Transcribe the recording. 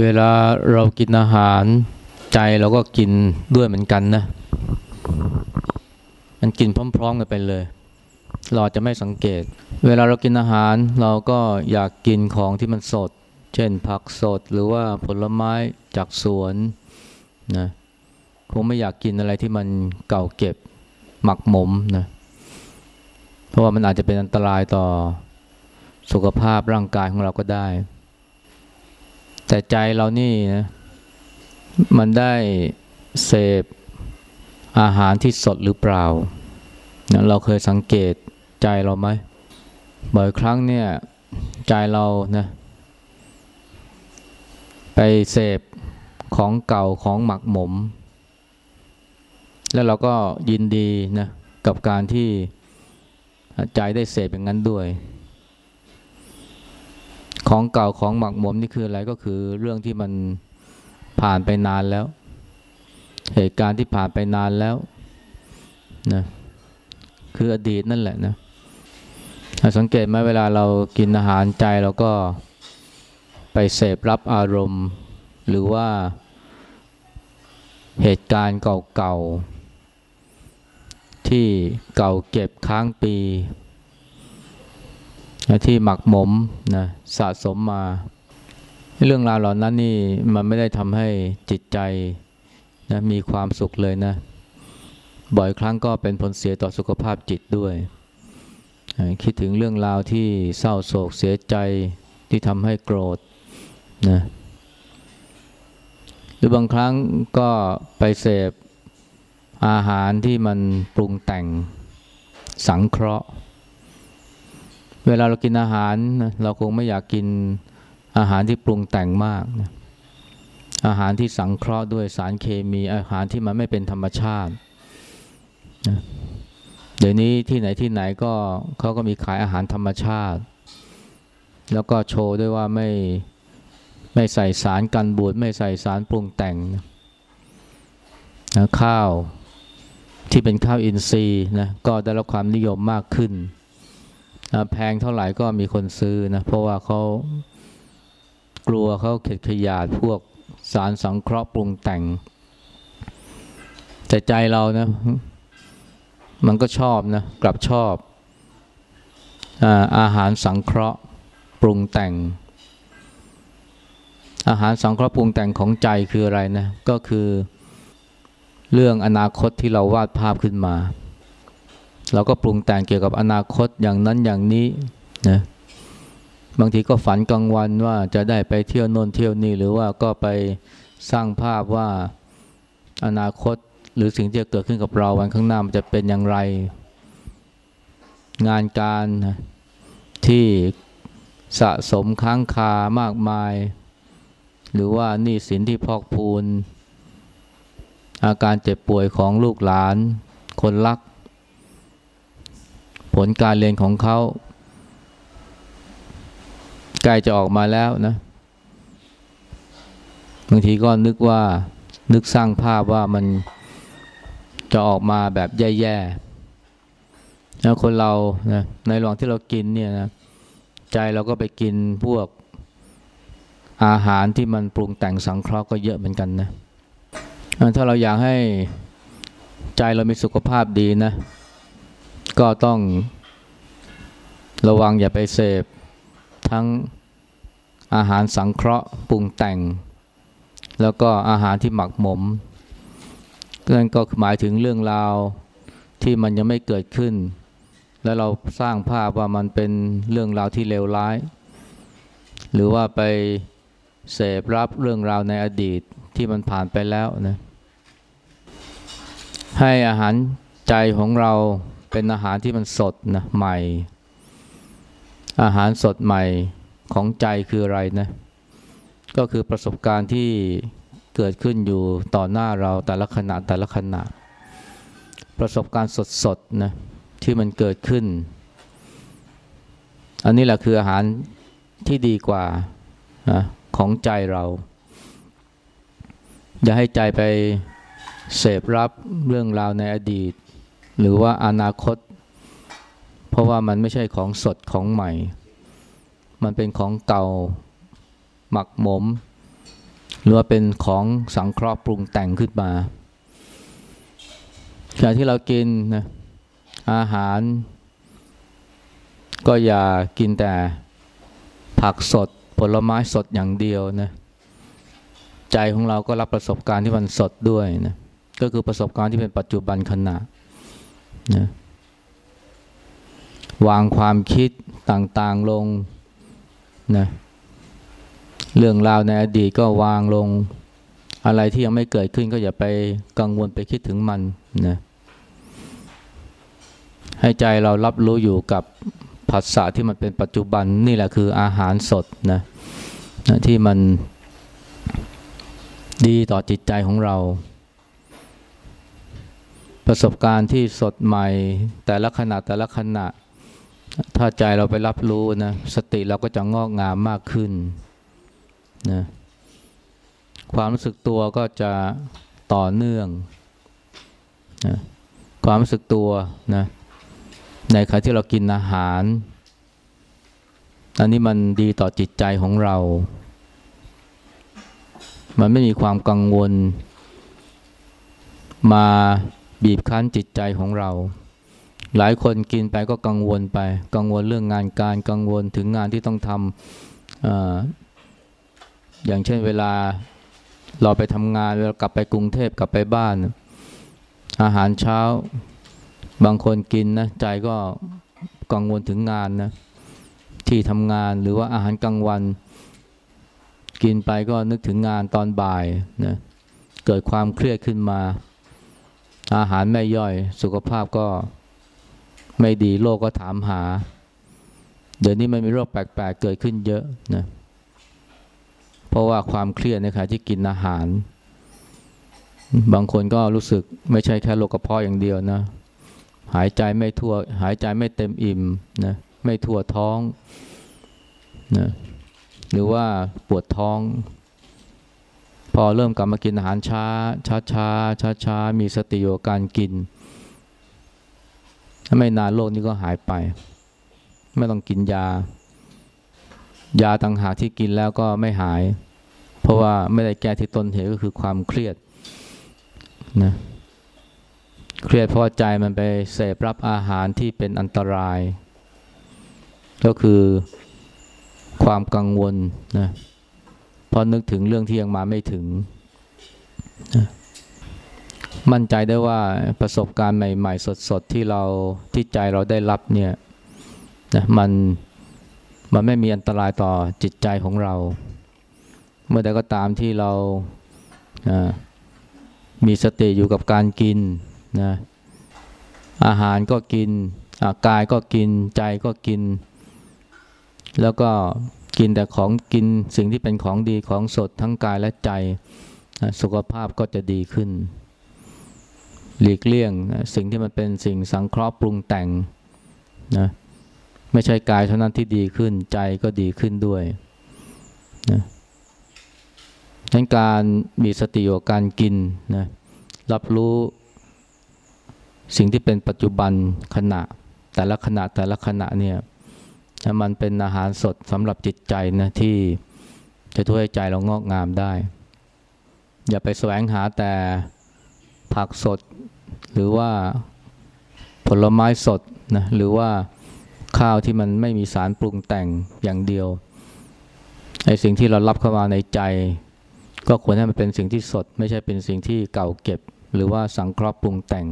เวลาเรากินอาหารใจเราก็กินด้วยเหมือนกันนะ มันกินพร้อมๆกันไปเลย เราจะไม่สังเกต เวลาเรากินอาหารเราก็อยากกินของที่มันสด เช่นผักสดหรือว่าผลไม้จากสวนนะคงไม่อยากกินอะไรที่มันเก่าเก็บหมักหมมนะเพราะว่ามันอาจจะเป็นอันตรายต่อสุขภาพร่างกายของเราก็ได้ แต่ใจเรานี่นะมันได้เสพอาหารที่สดหรือเปล่านะเราเคยสังเกตใจเราไหมบ่อยครั้งเนี่ยใจเรานะไปเสพของเก่าของหมักหมม แล้วเราก็ยินดีนะกับการที่ใจได้เสพอย่างนั้นด้วย ของเก่าของหมักหมมนี่คืออะไรก็คือเรื่องที่มันผ่านไปนานแล้ว เหตุการณ์ที่ผ่านไปนานแล้วนะคืออดีตนั่นแหละนะสังเกตไหมเวลาเรากินอาหารใจเราก็ไปเสพรับอารมณ์ หรือว่าเหตุการณ์เก่าๆที่เก่าเก็บค้างปี ที่หมักหมมนะสะสมมา เรื่องราวเหล่านั้นนี่มันไม่ได้ทำให้จิตใจนะมีความสุขเลยนะ บ่อยครั้งก็เป็นผลเสียต่อสุขภาพจิตด้วย คิดถึงเรื่องราวที่เศร้าโศกเสียใจที่ทำให้โกรธนะหรือบางครั้งก็ไปเสพอาหารที่มันปรุงแต่งสังเคราะห์ เวลาเรากินอาหารเราคงไม่อยากกินอาหารที่ปรุงแต่งมากนะอาหารที่สังเคราะห์ด้วยสารเคมีอาหารที่มันไม่เป็นธรรมชาตินะเดี๋ยวนี้ที่ไหนที่ไหนก็เขาก็มีขายอาหารธรรมชาติ แล้วก็โชว์ด้วยว่าไม่ไม่ใส่สารกันบูดไม่ใส่สารปรุงแต่งนะข้าวที่เป็นข้าวอินทรีย์นะก็ได้รับความนิยมมากขึ้น แพงเท่าไหร่ก็มีคนซื้อนะเพราะว่าเขากลัวเขาเข็ดขยาดพวกสารสังเคราะห์ปรุงแต่ง แต่ใจเรานะมันก็ชอบนะกลับชอบอาอาหารสังเคราะห์ปรุงแต่ง อาหารสังเคราะห์ปรุงแต่งของใจคืออะไรนะก็คือเรื่องอนาคตที่เราวาดภาพขึ้นมา เราก็ปรุงแต่งเกี่ยวกับอนาคตอย่างนั้นอย่างนี้นะบางทีก็ฝันกลางวันว่าจะได้ไปเที่ยวโน่นเที่ยวนี่หรือว่าก็ไปสร้างภาพว่าอนาคตหรือสิ่งที่จะเกิดขึ้นกับเราวันข้างหน้ามันจะเป็นอย่างไร งานการที่สะสมค้างคามากมาย หรือว่านี่สินที่พอกพูน อาการเจ็บป่วยของลูกหลาน คนรัก ผลการเรียนของเขาใกล้จะออกมาแล้วนะ บางทีก็นึกว่านึกสร้างภาพว่ามันจะออกมาแบบแย่ๆนะคนเรานะในระหว่างที่เรากินเนี่ยนะใจเราก็ไปกินพวกอาหารที่มันปรุงแต่งสังเคราะห์ก็เยอะเหมือนกันนะ ถ้าเราอยากให้ใจเรามีสุขภาพดีนะ ก็ต้องระวังอย่าไปเสพทั้งอาหารสังเคราะห์ปรุงแต่ง แล้วก็อาหารที่หมักหมมนั่นก็หมายถึงเรื่องราวที่มันยังไม่เกิดขึ้น แล้วเราสร้างภาพว่ามันเป็นเรื่องราวที่เลวร้าย หรือว่าไปเสพรับเรื่องราวในอดีตที่มันผ่านไปแล้วนะให้อาหารใจของเรา เป็นอาหารที่มันสดนะใหม่ อาหารสดใหม่ของใจคืออะไรนะก็คือประสบการณ์ที่เกิดขึ้นอยู่ต่อหน้าเราแต่ละขณะแต่ละขณะ ประสบการณ์สดๆนะที่มันเกิดขึ้น อันนี้แหละคืออาหารที่ดีกว่านะของใจเรา อย่าให้ใจไปเสพรับเรื่องราวในอดีต หรือว่าอนาคต เพราะว่ามันไม่ใช่ของสดของใหม่ มันเป็นของเก่าหมักหมม หรือว่าเป็นของสังเคราะห์ปรุงแต่งขึ้นมาขณะที่เรากินนะอาหาร ก็อย่ากินแต่ผักสดผลไม้สดอย่างเดียวนะใจของเราก็รับประสบการณ์ที่มันสดด้วยนะก็คือประสบการณ์ที่เป็นปัจจุบันขณะ นะวางความคิดต่างๆลงนะเรื่องราวในอดีตก็วางลง อะไรที่ยังไม่เกิดขึ้นก็อย่าไปกังวลไปคิดถึงมันนะให้ใจเรารับรู้อยู่กับผัสสะที่มันเป็นปัจจุบันนี่แหละคืออาหารสดนะนะที่มันดีต่อจิตใจของเรา ประสบการณ์ที่สดใหม่ แต่ละขณะแต่ละขณะ ถ้าใจเราไปรับรู้นะสติเราก็จะงอกงามมากขึ้นนะความรู้สึกตัวก็จะต่อเนื่องนะความรู้สึกตัวนะในขณะที่เรากินอาหาร อันนี้มันดีต่อจิตใจของเรา มันไม่มีความกังวล มา บีบคั้นจิตใจของเรา หลายคนกินไปก็กังวลไป กังวลเรื่องงานการกังวลถึงงานที่ต้องทำออย่างเช่นเวลาเราไปทำงานเวลากลับไปกรุงเทพกลับไปบ้าน อาหารเช้าบางคนกินนะใจก็กังวลถึงงานนะที่ทำงานหรือว่าอาหารกลางวัน กินไปก็นึกถึงงานตอนบ่ายนะเกิดความเครียดขึ้นมา อาหารไม่ย่อย สุขภาพก็ไม่ดีโรคก็ถามหา เดี๋ยวนี้มันมีโรคแปลกๆเกิดขึ้นเยอะนะเพราะว่าความเครียดนขณะที่กินอาหาร บางคนก็รู้สึกไม่ใช่แค่โรคกระเพาะอย่างเดียวนะ หายใจไม่ทั่ว หายใจไม่เต็มอิ่มนะไม่ทั่วท้องนะหรือว่าปวดท้อง พอเริ่มกลับมากินอาหารช้าช้าช้าช้าช้ามีสติโยการกินถ้าไม่นานโรคนี้ก็หายไป ไม่ต้องกินยา ยาต่างหากที่กินแล้วก็ไม่หาย เพราะว่าไม่ได้แก้ที่ต้นเหตุก็คือความเครียดนะเครียดเพราะใจมันไปเสพรับอาหารที่เป็นอันตราย ก็คือความกังวลนะ ราะนึกถึงเรื่องที่ยังมาไม่ถึง มั่นใจได้ว่าประสบการณ์ใหม่ ๆ สดๆ ที่เราที่ใจเราได้รับเนี่ยนะมันมันไม่มีอันตรายต่อจิตใจของเรา เมื่อใดก็ตามที่เรามีสติอยู่กับการกินนะอาหารก็กินกายก็กินใจก็กิน แล้วก็ กินแต่ของกินสิ่งที่เป็นของดีของสดทั้งกายและใจ สุขภาพก็จะดีขึ้น หลีกเลี่ยงสิ่งที่มันเป็นสิ่งสังเคราะห์ปรุงแต่งนะไม่ใช่กายเท่านั้นที่ดีขึ้นใจก็ดีขึ้นด้วยนะดังการมีสติอยู่การกินนะรับรู้สิ่งที่เป็นปัจจุบันขณะแต่ละขณะแต่ละขณะเนี่ย มันเป็นอาหารสดสำหรับจิตใจนะที่จะช่วยให้ใจเรางอกงามได้ อย่าไปแสวงหาแต่ผักสด หรือว่าผลไม้สดนะหรือว่าข้าวที่มันไม่มีสารปรุงแต่งอย่างเดียวไอ้สิ่งที่เรารับเข้ามาในใจ ก็ควรให้มันเป็นสิ่งที่สด ไม่ใช่เป็นสิ่งที่เก่าเก็บ หรือว่าสังเคราะห์ปรุงแต่ง